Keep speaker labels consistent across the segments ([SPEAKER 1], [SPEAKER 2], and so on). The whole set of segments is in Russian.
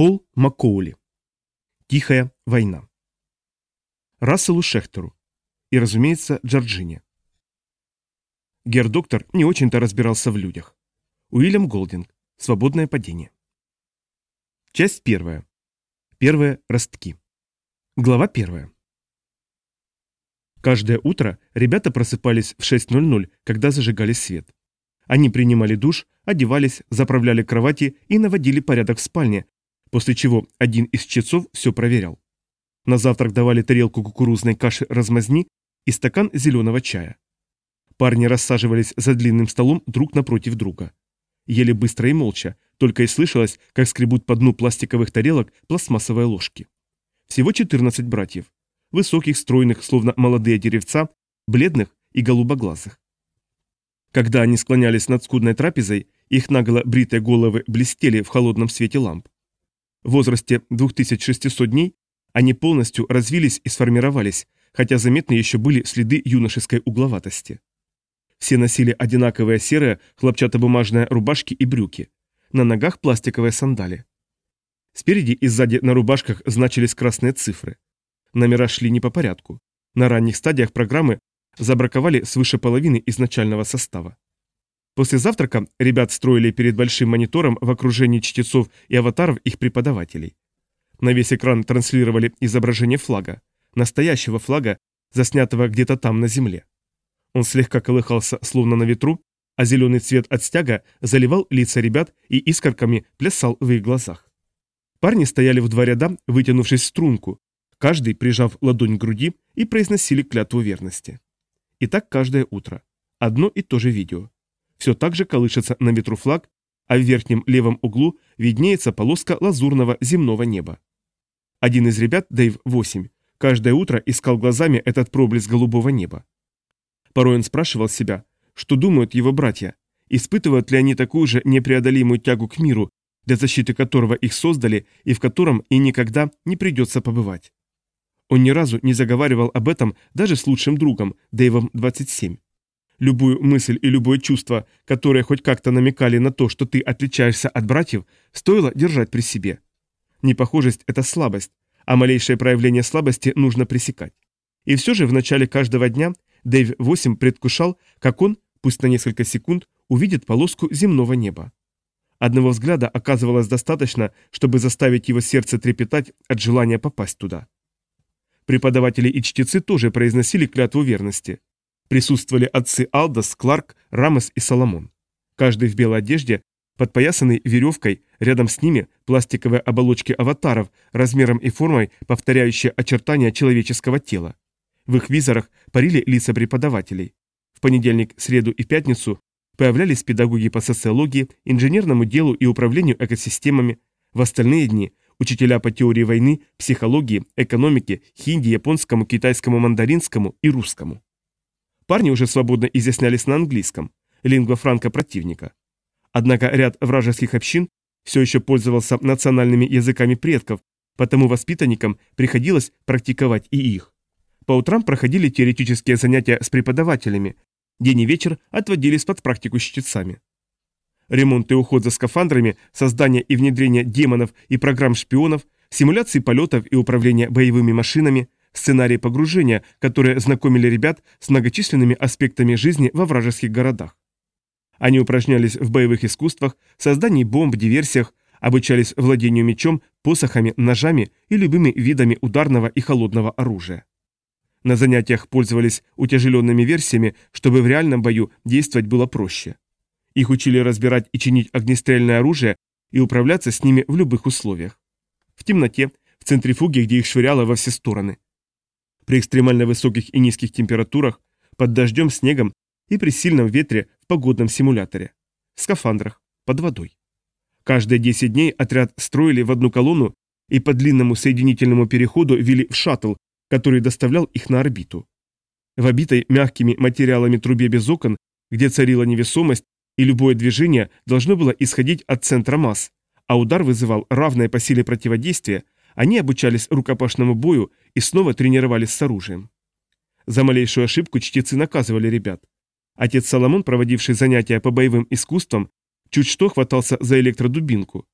[SPEAKER 1] Пол Маккоули. Тихая война. Расселу Шехтеру. И, разумеется, Джорджине. Гердоктор не очень-то разбирался в людях. Уильям Голдинг. Свободное падение. Часть первая. Первые ростки. Глава первая. Каждое утро ребята просыпались в 6.00, когда зажигали свет. Они принимали душ, одевались, заправляли кровати и наводили порядок в спальне, после чего один из чтецов все проверял. На завтрак давали тарелку кукурузной каши размазни и стакан зеленого чая. Парни рассаживались за длинным столом друг напротив друга. Ели быстро и молча, только и слышалось, как скребут по дну пластиковых тарелок пластмассовые ложки. Всего 14 братьев. Высоких, стройных, словно молодые деревца, бледных и голубоглазых. Когда они склонялись над скудной трапезой, их наголо бритые головы блестели в холодном свете ламп. В возрасте 2600 дней они полностью развились и сформировались, хотя заметны еще были следы юношеской угловатости. Все носили одинаковые серые хлопчатобумажные рубашки и брюки. На ногах пластиковые сандали. Спереди и сзади на рубашках значились красные цифры. Номера шли не по порядку. На ранних стадиях программы забраковали свыше половины изначального состава. После завтрака ребят строили перед большим монитором в окружении чтецов и аватаров их преподавателей. На весь экран транслировали изображение флага, настоящего флага, заснятого где-то там на земле. Он слегка колыхался, словно на ветру, а зеленый цвет от стяга заливал лица ребят и искорками плясал в их глазах. Парни стояли в два ряда, вытянувшись в струнку, каждый прижав ладонь к груди и произносили клятву верности. И так каждое утро. Одно и то же видео. Все так же колышется на ветру флаг, а в верхнем левом углу виднеется полоска лазурного земного неба. Один из ребят, Дэйв 8, каждое утро искал глазами этот проблеск голубого неба. Порой он спрашивал себя, что думают его братья, испытывают ли они такую же непреодолимую тягу к миру, для защиты которого их создали и в котором и никогда не придется побывать. Он ни разу не заговаривал об этом даже с лучшим другом, Дэйвом 27. Любую мысль и любое чувство, которые хоть как-то намекали на то, что ты отличаешься от братьев, стоило держать при себе. Непохожесть – это слабость, а малейшее проявление слабости нужно пресекать. И все же в начале каждого дня Дэйв 8 предвкушал, как он, пусть на несколько секунд, увидит полоску земного неба. Одного взгляда оказывалось достаточно, чтобы заставить его сердце трепетать от желания попасть туда. Преподаватели и чтецы тоже произносили клятву верности. Присутствовали отцы Алдас, Кларк, Рамос и Соломон. Каждый в белой одежде, подпоясанный веревкой, рядом с ними пластиковые оболочки аватаров, размером и формой повторяющие очертания человеческого тела. В их визорах парили лица преподавателей. В понедельник, среду и пятницу появлялись педагоги по социологии, инженерному делу и управлению экосистемами. В остальные дни – учителя по теории войны, психологии, экономике, хинди, японскому, китайскому, мандаринскому и русскому. Парни уже свободно изъяснялись на английском, лингва франка противника. Однако ряд вражеских общин все еще пользовался национальными языками предков, потому воспитанникам приходилось практиковать и их. По утрам проходили теоретические занятия с преподавателями, день и вечер отводились под практику с чтецами. Ремонт и уход за скафандрами, создание и внедрение демонов и программ шпионов, симуляции полетов и управление боевыми машинами – сценарии погружения, которые знакомили ребят с многочисленными аспектами жизни во вражеских городах. Они упражнялись в боевых искусствах, создании бомб, диверсиях, обучались владению мечом, посохами, ножами и любыми видами ударного и холодного оружия. На занятиях пользовались утяжеленными версиями, чтобы в реальном бою действовать было проще. Их учили разбирать и чинить огнестрельное оружие и управляться с ними в любых условиях. В темноте, в центрифуге, где их швыряло во все стороны при экстремально высоких и низких температурах, под дождем, снегом и при сильном ветре в погодном симуляторе, в скафандрах, под водой. Каждые 10 дней отряд строили в одну колонну и по длинному соединительному переходу вели в шаттл, который доставлял их на орбиту. В обитой мягкими материалами трубе без окон, где царила невесомость, и любое движение должно было исходить от центра масс, а удар вызывал равное по силе противодействие, они обучались рукопашному бою и снова тренировались с оружием. За малейшую ошибку чтецы наказывали ребят. Отец Соломон, проводивший занятия по боевым искусствам, чуть что хватался за электродубинку.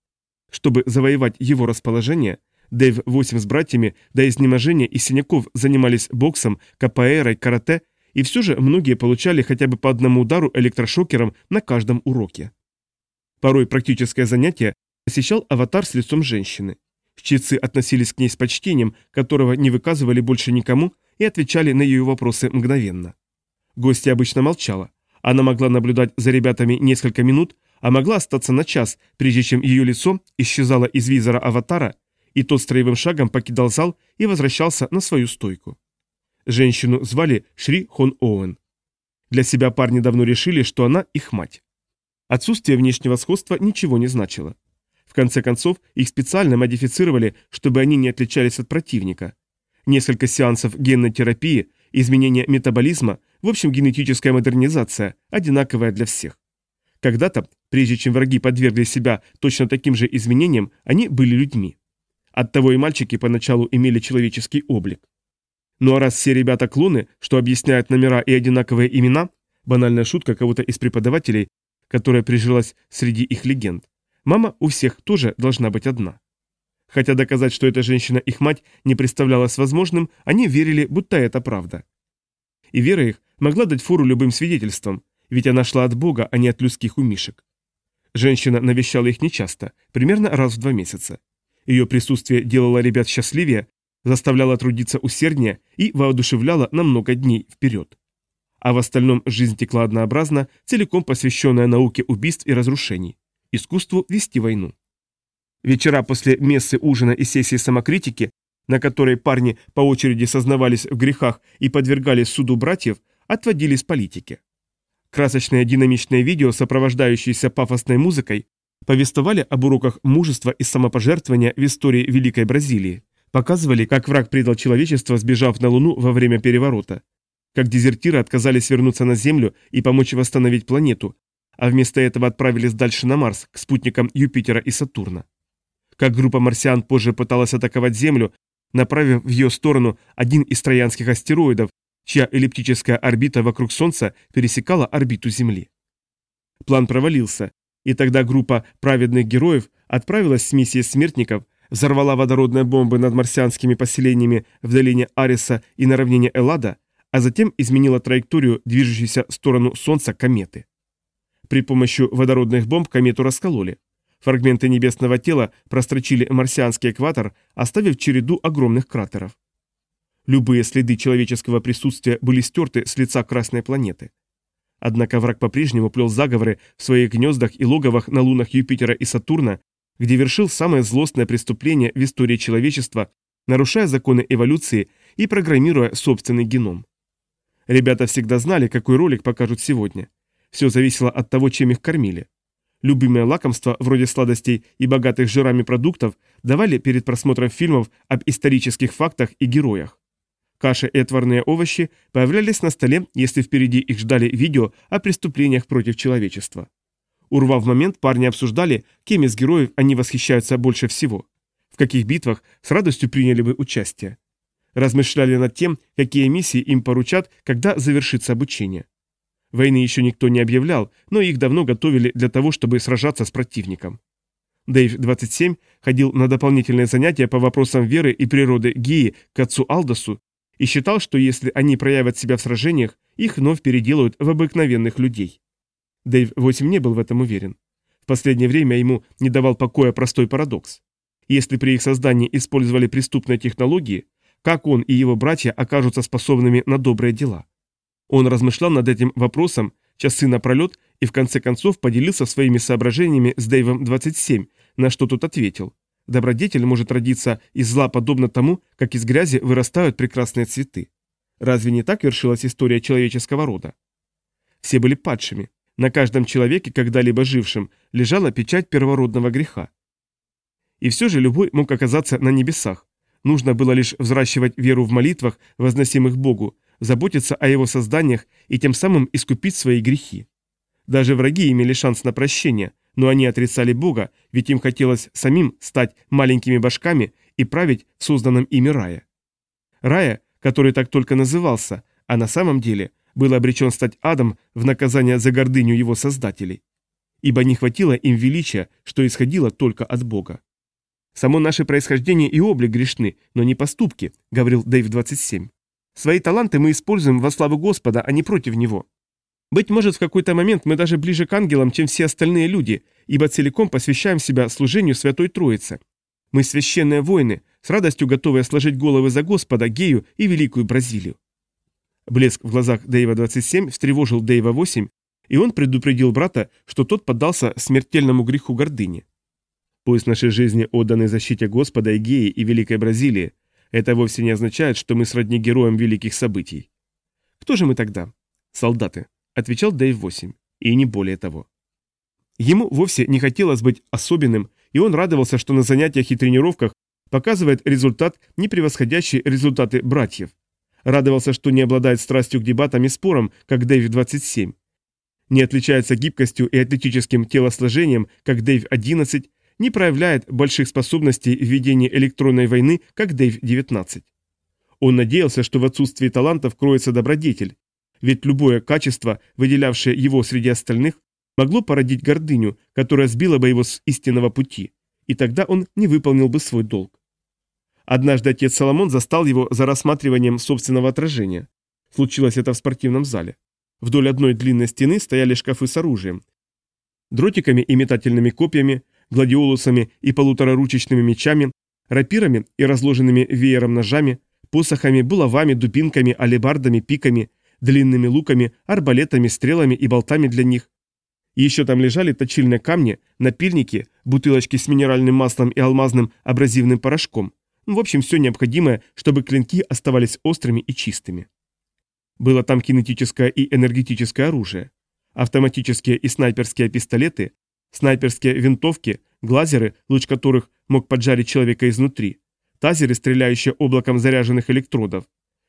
[SPEAKER 1] чтобы завоевать его расположение, Дэйв 8 с братьями до изнеможения и синяков занимались боксом, капоэйрой, карате, и все же многие получали хотя бы по одному удару электрошокером на каждом уроке. Порой практическое занятие посещал аватар с лицом женщины. Чтецы относились к ней с почтением, которого не выказывали больше никому, и отвечали на ее вопросы мгновенно. Гостья обычно молчала. Она могла наблюдать за ребятами несколько минут, а могла остаться на час, прежде чем ее лицо исчезало из визора аватара, и тот строевым шагом покидал зал и возвращался на свою стойку. Женщину звали Шри Хон Оуэн. Для себя парни давно решили, что она их мать. Отсутствие внешнего сходства ничего не значило. Конце концов, их специально модифицировали, чтобы они не отличались от противника. Несколько сеансов генной терапии, изменение метаболизма, в общем, генетическая модернизация, одинаковая для всех. Когда-то, прежде чем враги подвергли себя точно таким же изменениям, они были людьми. Оттого и мальчики поначалу имели человеческий облик. Ну а раз все ребята клоны, что объясняют номера и одинаковые имена, банальная шутка кого-то из преподавателей, которая прижилась среди их легенд, мама у всех тоже должна быть одна. Хотя доказать, что эта женщина их мать, не представлялось возможным, они верили, будто это правда. И вера их могла дать фору любым свидетельствам, ведь она шла от Бога, а не от людских умишек. Женщина навещала их нечасто, примерно раз в два месяца. Ее присутствие делало ребят счастливее, заставляло трудиться усерднее и воодушевляло на много дней вперед. А в остальном жизнь текла однообразно, целиком посвященная науке убийств и разрушений, искусству вести войну. Вечера после мессы, ужина и сессии самокритики, на которой парни по очереди сознавались в грехах и подвергались суду братьев, отводились политике. Красочные динамичные видео, сопровождающиеся пафосной музыкой, повествовали об уроках мужества и самопожертвования в истории Великой Бразилии, показывали, как враг предал человечество, сбежав на Луну во время переворота, как дезертиры отказались вернуться на Землю и помочь восстановить планету, а вместо этого отправились дальше на Марс, к спутникам Юпитера и Сатурна. Как группа марсиан позже пыталась атаковать Землю, направив в ее сторону один из троянских астероидов, чья эллиптическая орбита вокруг Солнца пересекала орбиту Земли. План провалился, и тогда группа праведных героев отправилась с миссией смертников, взорвала водородные бомбы над марсианскими поселениями в долине Ариса и на равнине Эллада, а затем изменила траекторию движущейся в сторону Солнца кометы. При помощи водородных бомб комету раскололи. Фрагменты небесного тела прострочили марсианский экватор, оставив череду огромных кратеров. Любые следы человеческого присутствия были стерты с лица Красной планеты. Однако враг по-прежнему плел заговоры в своих гнездах и логовах на лунах Юпитера и Сатурна, где вершил самое злостное преступление в истории человечества, нарушая законы эволюции и программируя собственный геном. Ребята всегда знали, какой ролик покажут сегодня. Все зависело от того, чем их кормили. Любимые лакомства, вроде сладостей и богатых жирами продуктов, давали перед просмотром фильмов об исторических фактах и героях. Каша и отварные овощи появлялись на столе, если впереди их ждали видео о преступлениях против человечества. Урвав момент, парни обсуждали, кем из героев они восхищаются больше всего. В каких битвах с радостью приняли бы участие. Размышляли над тем, какие миссии им поручат, когда завершится обучение. Войны еще никто не объявлял, но их давно готовили для того, чтобы сражаться с противником. Дэйв-27 ходил на дополнительные занятия по вопросам веры и природы Гии к отцу Алдосу и считал, что если они проявят себя в сражениях, их вновь переделают в обыкновенных людей. Дэйв 8 не был в этом уверен. В последнее время ему не давал покоя простой парадокс. Если при их создании использовали преступные технологии, как он и его братья окажутся способными на добрые дела? Он размышлял над этим вопросом часы напролет и в конце концов поделился своими соображениями с Дэйвом 27, на что тот ответил. Добродетель может родиться из зла подобно тому, как из грязи вырастают прекрасные цветы. Разве не так вершилась история человеческого рода? Все были падшими. На каждом человеке, когда-либо жившем, лежала печать первородного греха. И все же любой мог оказаться на небесах. Нужно было лишь взращивать веру в молитвах, возносимых Богу, заботиться о его созданиях и тем самым искупить свои грехи. Даже враги имели шанс на прощение, но они отрицали Бога, ведь им хотелось самим стать маленькими башками и править в созданном ими рае. Рая, который так только назывался, а на самом деле был обречен стать адом в наказание за гордыню его создателей. ибо не хватило им величия, что исходило только от Бога. «Само наше происхождение и облик грешны, но не поступки», — говорил Дэйв 27. «Свои таланты мы используем во славу Господа, а не против Него. Быть может, в какой-то момент мы даже ближе к ангелам, чем все остальные люди, ибо целиком посвящаем себя служению Святой Троице. Мы священные воины, с радостью готовые сложить головы за Господа, Гею и Великую Бразилию». Блеск в глазах Дэйва 27 встревожил Дэйва 8, и он предупредил брата, что тот поддался смертельному греху гордыни. Пусть нашей жизни отданы защите Господа и Геи и Великой Бразилии, это вовсе не означает, что мы сродни героям великих событий. Кто же мы тогда? Солдаты, отвечал Дэйв 8, и не более того. Ему вовсе не хотелось быть особенным, и он радовался, что на занятиях и тренировках показывает результат, не превосходящий результаты братьев. Радовался, что не обладает страстью к дебатам и спорам, как Дэйв 27. Не отличается гибкостью и атлетическим телосложением, как Дэйв 11, не проявляет больших способностей в ведении электронной войны, как Дэйв-19. Он надеялся, что в отсутствии талантов кроется добродетель, ведь любое качество, выделявшее его среди остальных, могло породить гордыню, которая сбила бы его с истинного пути, и тогда он не выполнил бы свой долг. Однажды отец Соломон застал его за рассматриванием собственного отражения. Случилось это в спортивном зале. Вдоль одной длинной стены стояли шкафы с оружием. Дротиками и метательными копьями, гладиолусами и полутораручечными мечами, рапирами и разложенными веером ножами, посохами, булавами, дубинками, алебардами, пиками, длинными луками, арбалетами, стрелами и болтами для них. еще там лежали точильные камни, напильники, бутылочки с минеральным маслом и алмазным абразивным порошком. В общем, все необходимое, чтобы клинки оставались острыми и чистыми. Было там кинетическое и энергетическое оружие, автоматические и снайперские пистолеты, Снайперские винтовки, глазеры, луч которых мог поджарить человека изнутри, тазеры, стреляющие облаком заряженных электродов,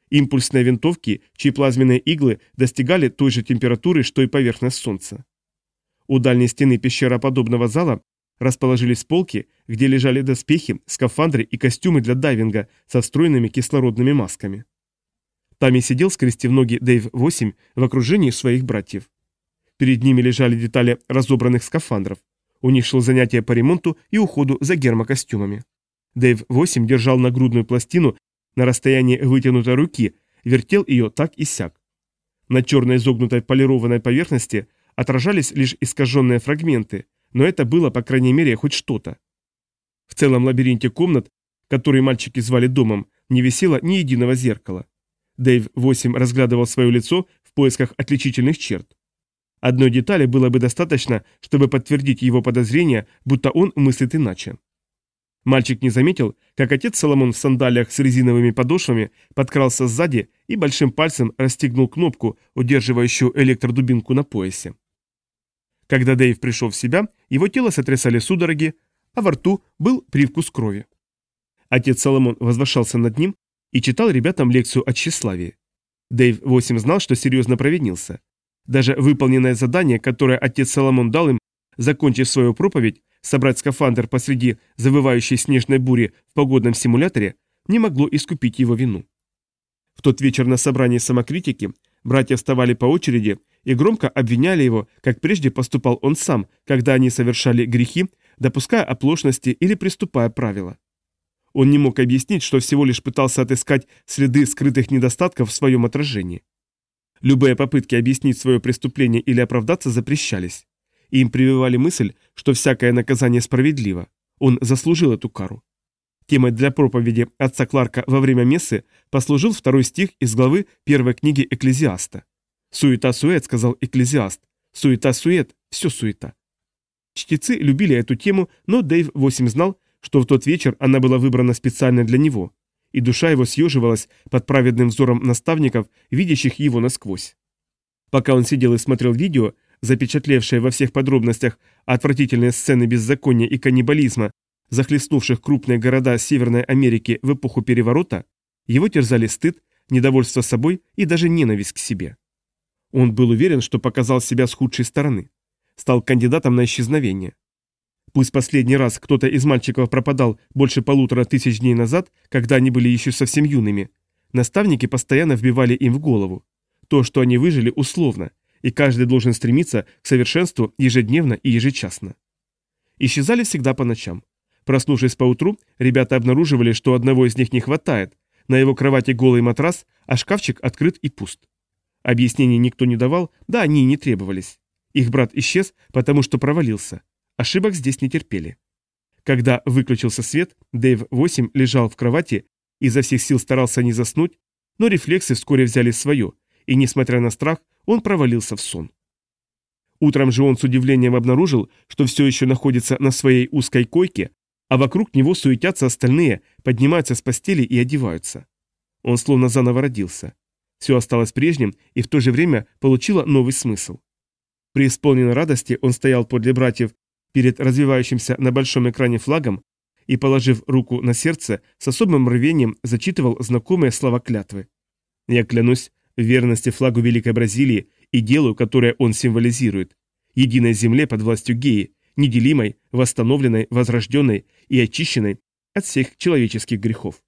[SPEAKER 1] импульсные винтовки, чьи плазменные иглы достигали той же температуры, что и поверхность Солнца. У дальней стены пещероподобного зала расположились полки, где лежали доспехи, скафандры и костюмы для дайвинга со встроенными кислородными масками. Там и сидел, скрестив ноги Дэйв-8 в окружении своих братьев. Перед ними лежали детали разобранных скафандров. У них шло занятие по ремонту и уходу за гермокостюмами. Дэйв-8 держал нагрудную пластину на расстоянии вытянутой руки, вертел ее так и сяк. На черной изогнутой полированной поверхности отражались лишь искаженные фрагменты, но это было, по крайней мере, хоть что-то. В целом лабиринте комнат, который мальчики звали домом, не висело ни единого зеркала. Дэйв-8 разглядывал свое лицо в поисках отличительных черт. Одной детали было бы достаточно, чтобы подтвердить его подозрение, будто он мыслит иначе. Мальчик не заметил, как отец Соломон в сандалиях с резиновыми подошвами подкрался сзади и большим пальцем расстегнул кнопку, удерживающую электродубинку на поясе. Когда Дэйв пришел в себя, его тело сотрясали судороги, а во рту был привкус крови. Отец Соломон возвышался над ним и читал ребятам лекцию о тщеславии. Дэйв 8 знал, что серьезно провинился. Даже выполненное задание, которое отец Соломон дал им, закончив свою проповедь, собрать скафандр посреди завывающей снежной бури в погодном симуляторе, не могло искупить его вину. В тот вечер на собрании самокритики братья вставали по очереди и громко обвиняли его, как прежде поступал он сам, когда они совершали грехи, допуская оплошности или приступая правила. Он не мог объяснить, что всего лишь пытался отыскать следы скрытых недостатков в своем отражении. Любые попытки объяснить свое преступление или оправдаться запрещались. И им прививали мысль, что всякое наказание справедливо. Он заслужил эту кару. Темой для проповеди отца Кларка во время мессы послужил второй стих из главы первой книги Экклезиаста. «Суета-сует», — сказал Экклезиаст. «Суета-сует, все суета». Чтецы любили эту тему, но Дэйв 8 знал, что в тот вечер она была выбрана специально для него, и душа его съеживалась под праведным взором наставников, видящих его насквозь. Пока он сидел и смотрел видео, запечатлевшее во всех подробностях отвратительные сцены беззакония и каннибализма, захлестнувших крупные города Северной Америки в эпоху переворота, его терзали стыд, недовольство собой и даже ненависть к себе. Он был уверен, что показал себя с худшей стороны. Стал кандидатом на исчезновение. Пусть последний раз кто-то из мальчиков пропадал больше полутора тысяч дней назад, когда они были еще совсем юными, наставники постоянно вбивали им в голову. То, что они выжили, условно, и каждый должен стремиться к совершенству ежедневно и ежечасно. Исчезали всегда по ночам. Проснувшись поутру, ребята обнаруживали, что одного из них не хватает, на его кровати голый матрас, а шкафчик открыт и пуст. Объяснений никто не давал, да они и не требовались. Их брат исчез, потому что провалился. Ошибок здесь не терпели. Когда выключился свет, Дэйв 8 лежал в кровати, изо всех сил старался не заснуть, но рефлексы вскоре взяли свое, и, несмотря на страх, он провалился в сон. Утром же он с удивлением обнаружил, что все еще находится на своей узкой койке, а вокруг него суетятся остальные, поднимаются с постели и одеваются. Он словно заново родился. Все осталось прежним и в то же время получило новый смысл. При исполненной радости он стоял подле братьев перед развивающимся на большом экране флагом и, положив руку на сердце, с особым рвением зачитывал знакомые слова клятвы. «Я клянусь в верности флагу Великой Бразилии и делу, которое он символизирует, единой земле под властью Геи, неделимой, восстановленной, возрожденной и очищенной от всех человеческих грехов.